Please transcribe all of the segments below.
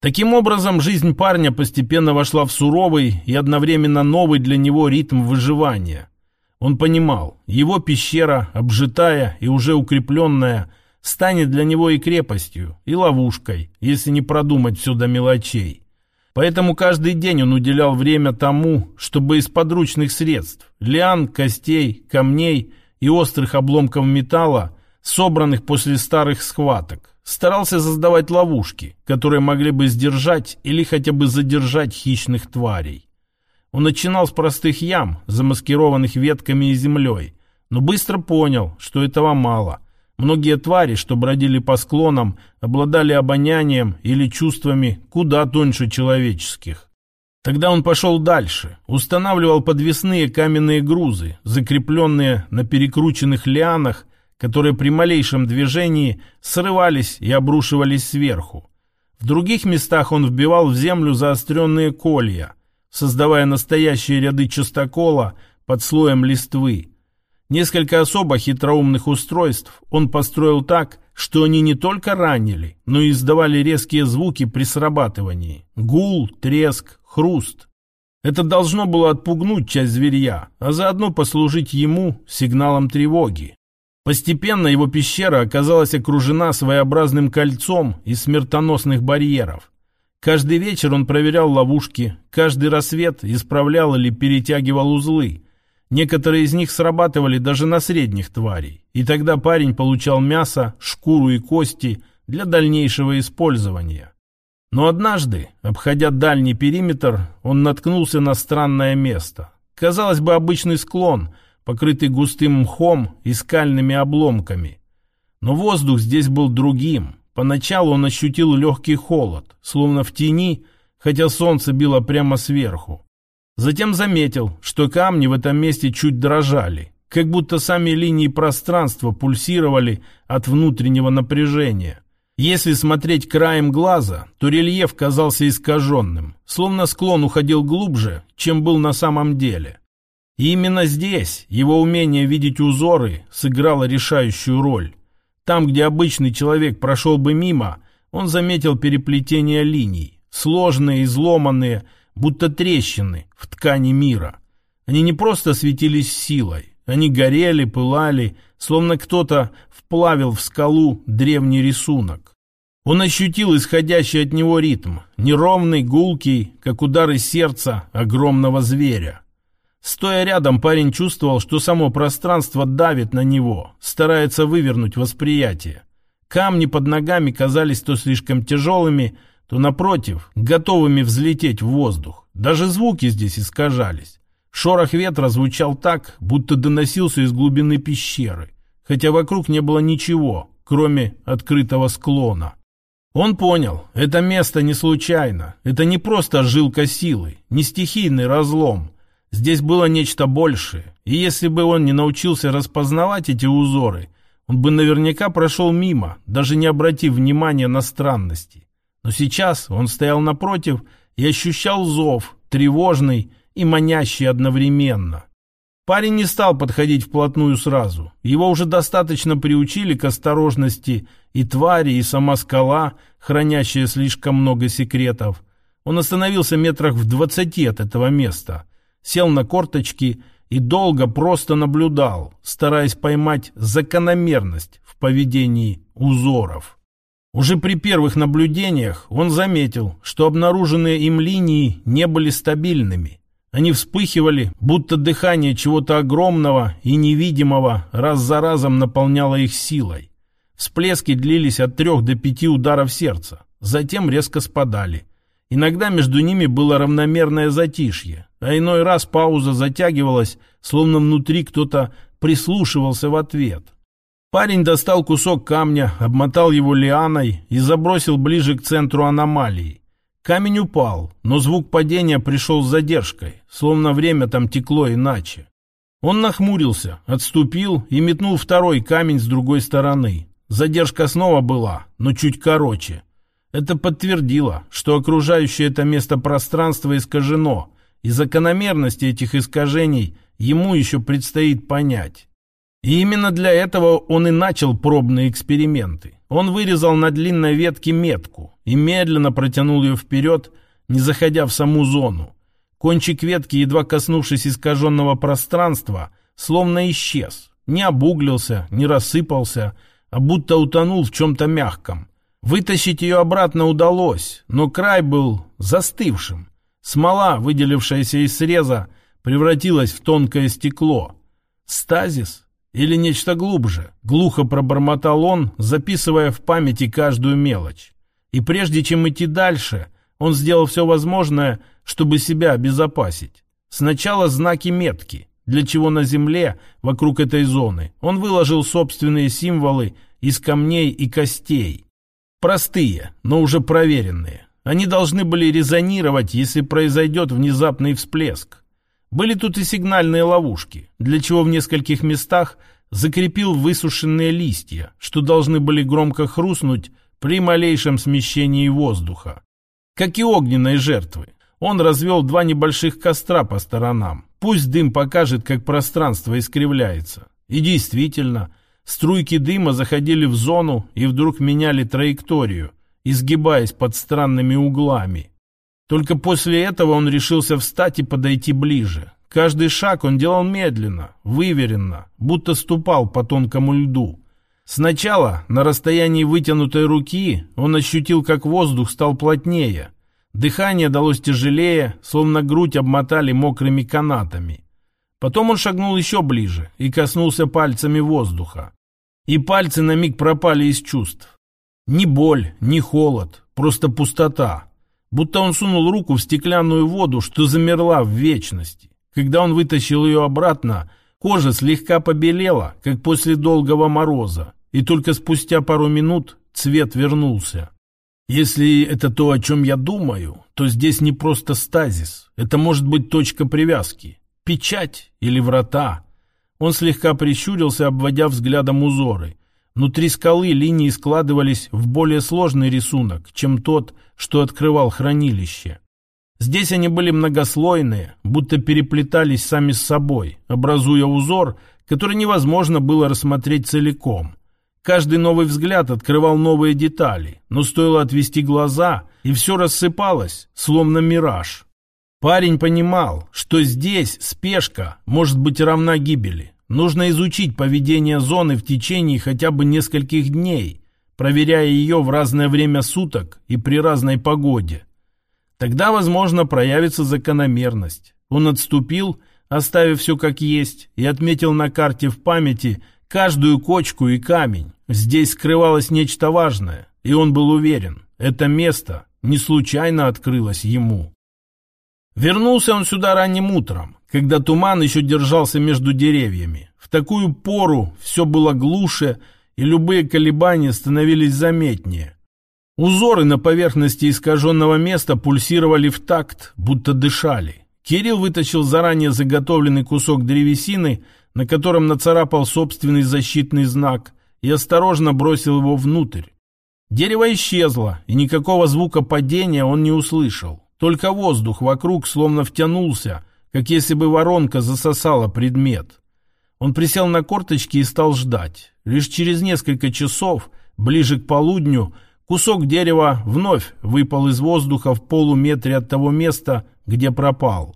Таким образом, жизнь парня постепенно вошла в суровый и одновременно новый для него ритм выживания. Он понимал, его пещера, обжитая и уже укрепленная, станет для него и крепостью, и ловушкой, если не продумать все до мелочей. Поэтому каждый день он уделял время тому, чтобы из подручных средств, лиан, костей, камней и острых обломков металла, собранных после старых схваток, старался создавать ловушки, которые могли бы сдержать или хотя бы задержать хищных тварей. Он начинал с простых ям, замаскированных ветками и землей, но быстро понял, что этого мало – Многие твари, что бродили по склонам, обладали обонянием или чувствами куда тоньше человеческих. Тогда он пошел дальше, устанавливал подвесные каменные грузы, закрепленные на перекрученных лианах, которые при малейшем движении срывались и обрушивались сверху. В других местах он вбивал в землю заостренные колья, создавая настоящие ряды частокола под слоем листвы. Несколько особо хитроумных устройств он построил так, что они не только ранили, но и издавали резкие звуки при срабатывании. Гул, треск, хруст. Это должно было отпугнуть часть зверья, а заодно послужить ему сигналом тревоги. Постепенно его пещера оказалась окружена своеобразным кольцом из смертоносных барьеров. Каждый вечер он проверял ловушки, каждый рассвет исправлял или перетягивал узлы – Некоторые из них срабатывали даже на средних тварей, и тогда парень получал мясо, шкуру и кости для дальнейшего использования. Но однажды, обходя дальний периметр, он наткнулся на странное место. Казалось бы, обычный склон, покрытый густым мхом и скальными обломками. Но воздух здесь был другим. Поначалу он ощутил легкий холод, словно в тени, хотя солнце било прямо сверху. Затем заметил, что камни в этом месте чуть дрожали, как будто сами линии пространства пульсировали от внутреннего напряжения. Если смотреть краем глаза, то рельеф казался искаженным, словно склон уходил глубже, чем был на самом деле. И именно здесь его умение видеть узоры сыграло решающую роль. Там, где обычный человек прошел бы мимо, он заметил переплетение линий, сложные, изломанные, будто трещины в ткани мира. Они не просто светились силой, они горели, пылали, словно кто-то вплавил в скалу древний рисунок. Он ощутил исходящий от него ритм, неровный, гулкий, как удары сердца огромного зверя. Стоя рядом, парень чувствовал, что само пространство давит на него, старается вывернуть восприятие. Камни под ногами казались то слишком тяжелыми, то, напротив, готовыми взлететь в воздух. Даже звуки здесь искажались. Шорох ветра звучал так, будто доносился из глубины пещеры, хотя вокруг не было ничего, кроме открытого склона. Он понял, это место не случайно, это не просто жилка силы, не стихийный разлом. Здесь было нечто большее, и если бы он не научился распознавать эти узоры, он бы наверняка прошел мимо, даже не обратив внимания на странности. Но сейчас он стоял напротив и ощущал зов, тревожный и манящий одновременно. Парень не стал подходить вплотную сразу. Его уже достаточно приучили к осторожности и твари, и сама скала, хранящая слишком много секретов. Он остановился метрах в двадцати от этого места, сел на корточки и долго просто наблюдал, стараясь поймать закономерность в поведении узоров. Уже при первых наблюдениях он заметил, что обнаруженные им линии не были стабильными. Они вспыхивали, будто дыхание чего-то огромного и невидимого раз за разом наполняло их силой. Всплески длились от трех до пяти ударов сердца, затем резко спадали. Иногда между ними было равномерное затишье, а иной раз пауза затягивалась, словно внутри кто-то прислушивался в ответ – Парень достал кусок камня, обмотал его лианой и забросил ближе к центру аномалии. Камень упал, но звук падения пришел с задержкой, словно время там текло иначе. Он нахмурился, отступил и метнул второй камень с другой стороны. Задержка снова была, но чуть короче. Это подтвердило, что окружающее это место пространство искажено, и закономерности этих искажений ему еще предстоит понять. И именно для этого он и начал пробные эксперименты. он вырезал на длинной ветке метку и медленно протянул ее вперед, не заходя в саму зону. Кончик ветки, едва коснувшись искаженного пространства, словно исчез. Не обуглился, не рассыпался, а будто утонул в чем-то мягком. Вытащить ее обратно удалось, но край был застывшим. Смола, выделившаяся из среза, превратилась в тонкое стекло. Стазис? Или нечто глубже? Глухо пробормотал он, записывая в памяти каждую мелочь. И прежде чем идти дальше, он сделал все возможное, чтобы себя обезопасить. Сначала знаки метки, для чего на земле, вокруг этой зоны, он выложил собственные символы из камней и костей. Простые, но уже проверенные. Они должны были резонировать, если произойдет внезапный всплеск. Были тут и сигнальные ловушки, для чего в нескольких местах закрепил высушенные листья, что должны были громко хрустнуть при малейшем смещении воздуха. Как и огненные жертвы, он развел два небольших костра по сторонам. Пусть дым покажет, как пространство искривляется. И действительно, струйки дыма заходили в зону и вдруг меняли траекторию, изгибаясь под странными углами. Только после этого он решился встать и подойти ближе. Каждый шаг он делал медленно, выверенно, будто ступал по тонкому льду. Сначала, на расстоянии вытянутой руки, он ощутил, как воздух стал плотнее. Дыхание далось тяжелее, словно грудь обмотали мокрыми канатами. Потом он шагнул еще ближе и коснулся пальцами воздуха. И пальцы на миг пропали из чувств. Ни боль, ни холод, просто пустота. Будто он сунул руку в стеклянную воду, что замерла в вечности. Когда он вытащил ее обратно, кожа слегка побелела, как после долгого мороза, и только спустя пару минут цвет вернулся. Если это то, о чем я думаю, то здесь не просто стазис. Это может быть точка привязки, печать или врата. Он слегка прищурился, обводя взглядом узоры. Внутри скалы линии складывались в более сложный рисунок, чем тот, что открывал хранилище. Здесь они были многослойные, будто переплетались сами с собой, образуя узор, который невозможно было рассмотреть целиком. Каждый новый взгляд открывал новые детали, но стоило отвести глаза, и все рассыпалось, словно мираж. Парень понимал, что здесь спешка может быть равна гибели. Нужно изучить поведение зоны в течение хотя бы нескольких дней, проверяя ее в разное время суток и при разной погоде. Тогда, возможно, проявится закономерность. Он отступил, оставив все как есть, и отметил на карте в памяти каждую кочку и камень. Здесь скрывалось нечто важное, и он был уверен, это место не случайно открылось ему. Вернулся он сюда ранним утром, когда туман еще держался между деревьями. В такую пору все было глуше, и любые колебания становились заметнее. Узоры на поверхности искаженного места пульсировали в такт, будто дышали. Кирилл вытащил заранее заготовленный кусок древесины, на котором нацарапал собственный защитный знак, и осторожно бросил его внутрь. Дерево исчезло, и никакого звука падения он не услышал. Только воздух вокруг словно втянулся, как если бы воронка засосала предмет. Он присел на корточки и стал ждать. Лишь через несколько часов, ближе к полудню, кусок дерева вновь выпал из воздуха в полуметре от того места, где пропал.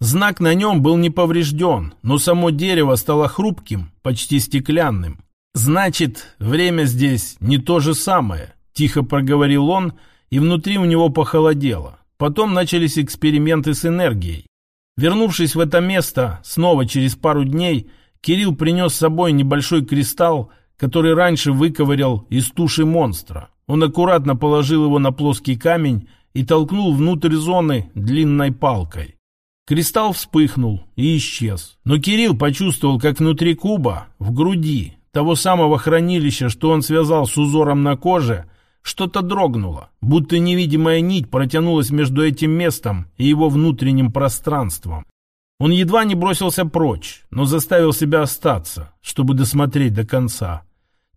Знак на нем был не поврежден, но само дерево стало хрупким, почти стеклянным. «Значит, время здесь не то же самое», — тихо проговорил он, и внутри у него похолодело. Потом начались эксперименты с энергией. Вернувшись в это место, снова через пару дней, Кирилл принес с собой небольшой кристалл, который раньше выковырял из туши монстра. Он аккуратно положил его на плоский камень и толкнул внутрь зоны длинной палкой. Кристалл вспыхнул и исчез. Но Кирилл почувствовал, как внутри куба, в груди, того самого хранилища, что он связал с узором на коже, что-то дрогнуло, будто невидимая нить протянулась между этим местом и его внутренним пространством. Он едва не бросился прочь, но заставил себя остаться, чтобы досмотреть до конца.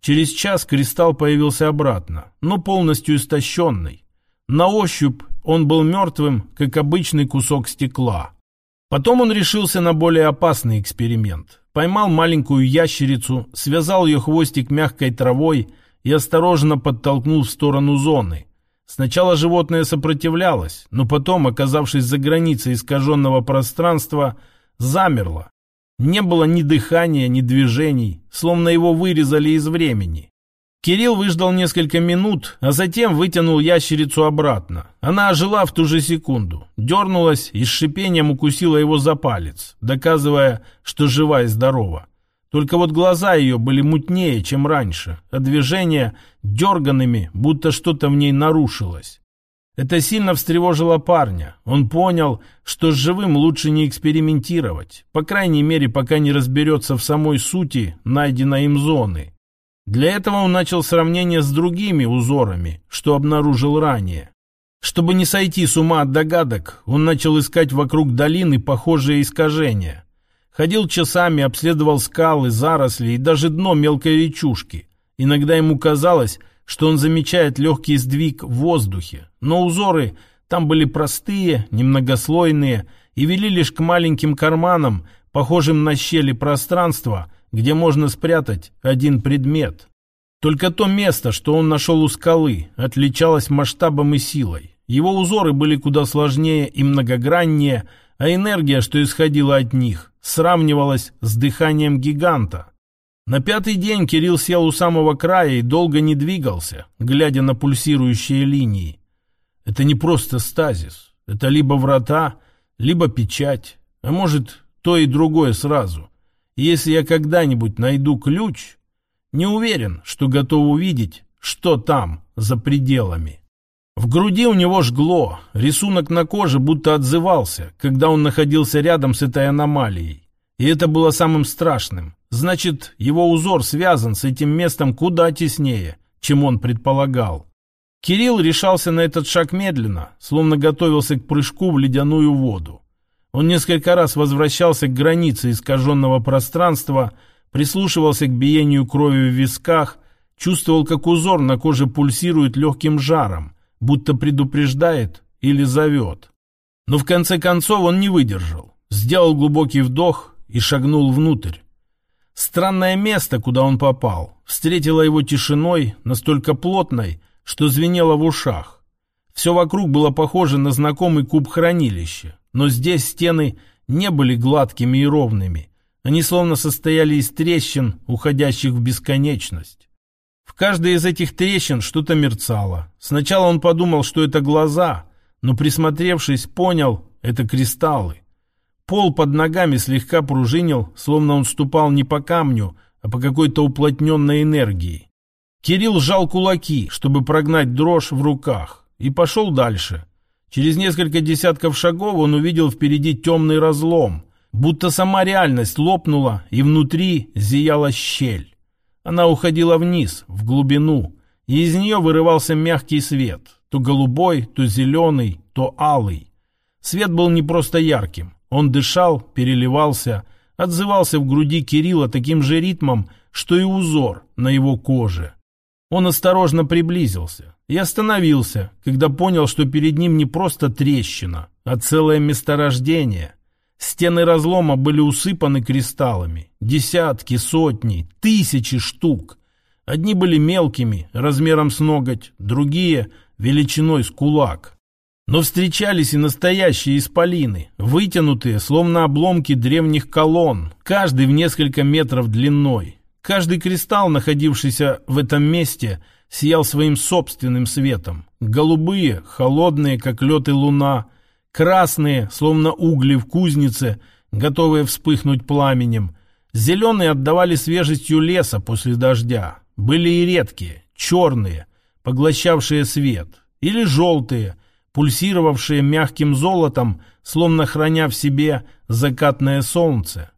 Через час кристалл появился обратно, но полностью истощенный. На ощупь он был мертвым, как обычный кусок стекла. Потом он решился на более опасный эксперимент. Поймал маленькую ящерицу, связал ее хвостик мягкой травой и осторожно подтолкнул в сторону зоны. Сначала животное сопротивлялось, но потом, оказавшись за границей искаженного пространства, замерло. Не было ни дыхания, ни движений, словно его вырезали из времени. Кирилл выждал несколько минут, а затем вытянул ящерицу обратно. Она ожила в ту же секунду, дернулась и с шипением укусила его за палец, доказывая, что жива и здорова. Только вот глаза ее были мутнее, чем раньше, а движения дерганными, будто что-то в ней нарушилось. Это сильно встревожило парня. Он понял, что с живым лучше не экспериментировать, по крайней мере, пока не разберется в самой сути найденной им зоны. Для этого он начал сравнение с другими узорами, что обнаружил ранее. Чтобы не сойти с ума от догадок, он начал искать вокруг долины похожие искажения. Ходил часами, обследовал скалы, заросли и даже дно мелкой речушки. Иногда ему казалось, что он замечает легкий сдвиг в воздухе, но узоры там были простые, немногослойные и вели лишь к маленьким карманам, похожим на щели пространства, где можно спрятать один предмет. Только то место, что он нашел у скалы, отличалось масштабом и силой. Его узоры были куда сложнее и многограннее, а энергия, что исходила от них, сравнивалась с дыханием гиганта. На пятый день Кирилл сел у самого края и долго не двигался, глядя на пульсирующие линии. Это не просто стазис. Это либо врата, либо печать, а может, то и другое сразу. Если я когда-нибудь найду ключ, не уверен, что готов увидеть, что там, за пределами. В груди у него жгло, рисунок на коже будто отзывался, когда он находился рядом с этой аномалией. И это было самым страшным. Значит, его узор связан с этим местом куда теснее, чем он предполагал. Кирилл решался на этот шаг медленно, словно готовился к прыжку в ледяную воду. Он несколько раз возвращался к границе искаженного пространства, прислушивался к биению крови в висках, чувствовал, как узор на коже пульсирует легким жаром, будто предупреждает или зовет. Но в конце концов он не выдержал, сделал глубокий вдох и шагнул внутрь. Странное место, куда он попал, встретило его тишиной, настолько плотной, что звенело в ушах. Все вокруг было похоже на знакомый куб хранилища, но здесь стены не были гладкими и ровными. Они словно состояли из трещин, уходящих в бесконечность. Каждой из этих трещин что-то мерцало. Сначала он подумал, что это глаза, но присмотревшись, понял, это кристаллы. Пол под ногами слегка пружинил, словно он ступал не по камню, а по какой-то уплотненной энергии. Кирилл сжал кулаки, чтобы прогнать дрожь в руках, и пошел дальше. Через несколько десятков шагов он увидел впереди темный разлом, будто сама реальность лопнула, и внутри зияла щель. Она уходила вниз, в глубину, и из нее вырывался мягкий свет, то голубой, то зеленый, то алый. Свет был не просто ярким, он дышал, переливался, отзывался в груди Кирилла таким же ритмом, что и узор на его коже. Он осторожно приблизился и остановился, когда понял, что перед ним не просто трещина, а целое месторождение. Стены разлома были усыпаны кристаллами. Десятки, сотни, тысячи штук. Одни были мелкими, размером с ноготь, другие — величиной с кулак. Но встречались и настоящие исполины, вытянутые, словно обломки древних колонн, каждый в несколько метров длиной. Каждый кристалл, находившийся в этом месте, сиял своим собственным светом. Голубые, холодные, как лед и луна — красные, словно угли в кузнице, готовые вспыхнуть пламенем. Зеленые отдавали свежестью леса после дождя. Были и редкие, черные, поглощавшие свет. Или желтые, пульсировавшие мягким золотом, словно храня в себе закатное солнце.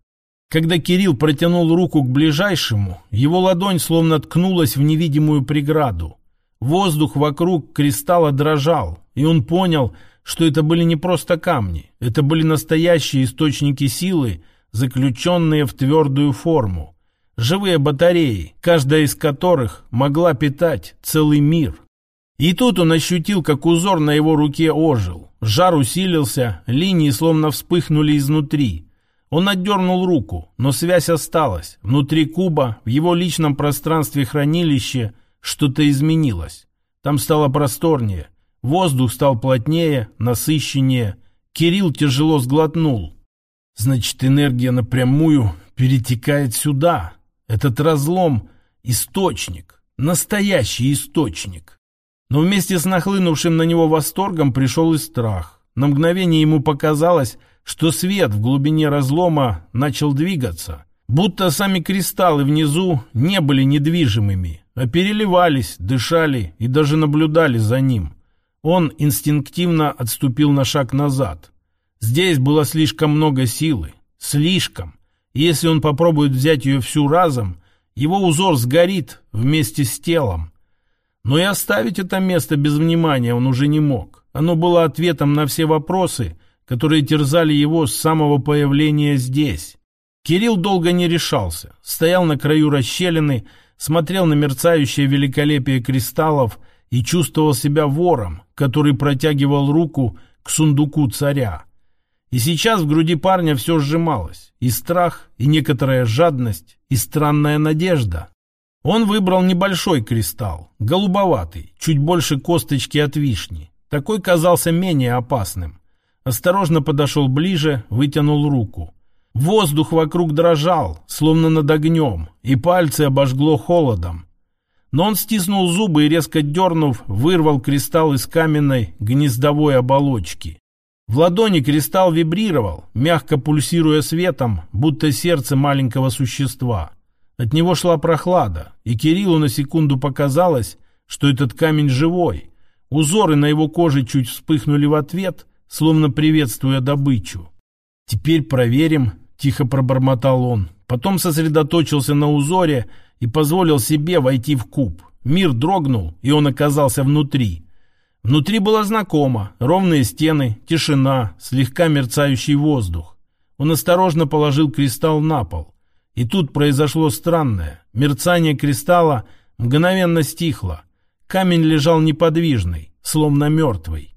Когда Кирилл протянул руку к ближайшему, его ладонь словно ткнулась в невидимую преграду. Воздух вокруг кристалла дрожал, и он понял, что это были не просто камни, это были настоящие источники силы, заключенные в твердую форму. Живые батареи, каждая из которых могла питать целый мир. И тут он ощутил, как узор на его руке ожил. Жар усилился, линии словно вспыхнули изнутри. Он отдернул руку, но связь осталась. Внутри куба, в его личном пространстве хранилища, что-то изменилось. Там стало просторнее, воздух стал плотнее, насыщеннее. Кирилл тяжело сглотнул. Значит, энергия напрямую перетекает сюда. Этот разлом — источник, настоящий источник. Но вместе с нахлынувшим на него восторгом пришел и страх. На мгновение ему показалось, что свет в глубине разлома начал двигаться, будто сами кристаллы внизу не были недвижимыми, а переливались, дышали и даже наблюдали за ним. Он инстинктивно отступил на шаг назад. Здесь было слишком много силы. Слишком. И если он попробует взять ее всю разом, его узор сгорит вместе с телом. Но и оставить это место без внимания он уже не мог. Оно было ответом на все вопросы, которые терзали его с самого появления здесь. Кирилл долго не решался, стоял на краю расщелины, смотрел на мерцающее великолепие кристаллов и чувствовал себя вором, который протягивал руку к сундуку царя. И сейчас в груди парня все сжималось. И страх, и некоторая жадность, и странная надежда. Он выбрал небольшой кристалл, голубоватый, чуть больше косточки от вишни. Такой казался менее опасным. Осторожно подошел ближе, вытянул руку. Воздух вокруг дрожал, словно над огнем, и пальцы обожгло холодом. Но он стиснул зубы и, резко дернув, вырвал кристалл из каменной гнездовой оболочки. В ладони кристалл вибрировал, мягко пульсируя светом, будто сердце маленького существа. От него шла прохлада, и Кириллу на секунду показалось, что этот камень живой. Узоры на его коже чуть вспыхнули в ответ, словно приветствуя добычу. «Теперь проверим», — тихо пробормотал он. Потом сосредоточился на узоре и позволил себе войти в куб. Мир дрогнул, и он оказался внутри. Внутри было знакомо. Ровные стены, тишина, слегка мерцающий воздух. Он осторожно положил кристалл на пол. И тут произошло странное. Мерцание кристалла мгновенно стихло. Камень лежал неподвижный, словно мертвый.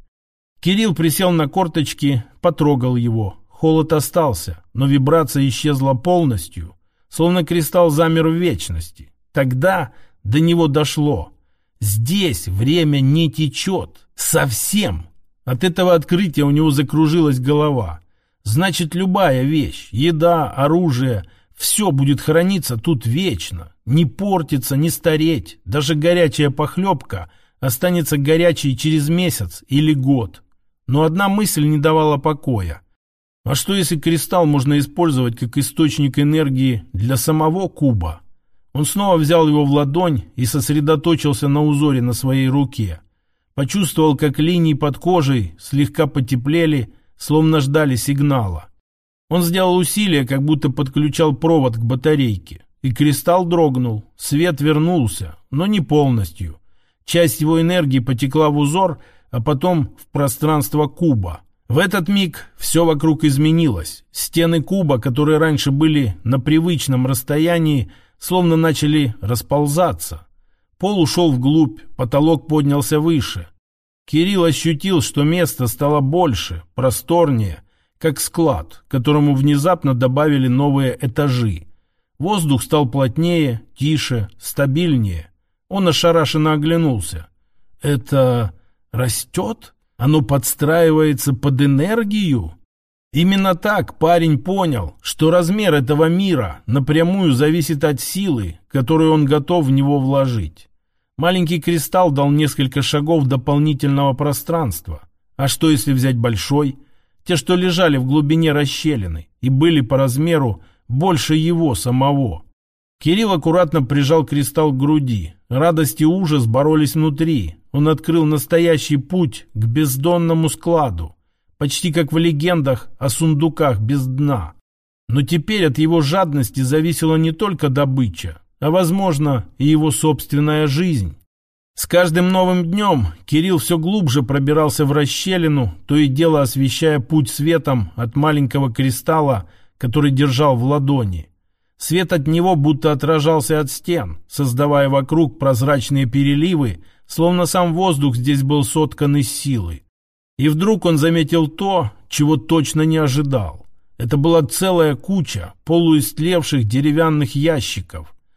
Кирилл присел на корточки, потрогал его. Холод остался, но вибрация исчезла полностью, словно кристалл замер в вечности. Тогда до него дошло. Здесь время не течет. Совсем. От этого открытия у него закружилась голова. Значит, любая вещь, еда, оружие, все будет храниться тут вечно. Не портиться, не стареть. Даже горячая похлебка останется горячей через месяц или год. Но одна мысль не давала покоя. А что если кристалл можно использовать как источник энергии для самого куба? Он снова взял его в ладонь и сосредоточился на узоре на своей руке. Почувствовал, как линии под кожей слегка потеплели, словно ждали сигнала. Он сделал усилие, как будто подключал провод к батарейке. И кристалл дрогнул. Свет вернулся, но не полностью. Часть его энергии потекла в узор, а потом в пространство куба. В этот миг все вокруг изменилось. Стены куба, которые раньше были на привычном расстоянии, словно начали расползаться. Пол ушел вглубь, потолок поднялся выше. Кирилл ощутил, что место стало больше, просторнее, как склад, которому внезапно добавили новые этажи. Воздух стал плотнее, тише, стабильнее. Он ошарашенно оглянулся. «Это растет? Оно подстраивается под энергию?» Именно так парень понял, что размер этого мира напрямую зависит от силы, которую он готов в него вложить. Маленький кристалл дал несколько шагов дополнительного пространства. А что если взять большой? Те, что лежали в глубине расщелины и были по размеру больше его самого. Кирилл аккуратно прижал кристалл к груди. Радость и ужас боролись внутри. Он открыл настоящий путь к бездонному складу почти как в легендах о сундуках без дна. Но теперь от его жадности зависела не только добыча, а, возможно, и его собственная жизнь. С каждым новым днем Кирилл все глубже пробирался в расщелину, то и дело освещая путь светом от маленького кристалла, который держал в ладони. Свет от него будто отражался от стен, создавая вокруг прозрачные переливы, словно сам воздух здесь был соткан из силы. И вдруг он заметил то, чего точно не ожидал. Это была целая куча полуистлевших деревянных ящиков.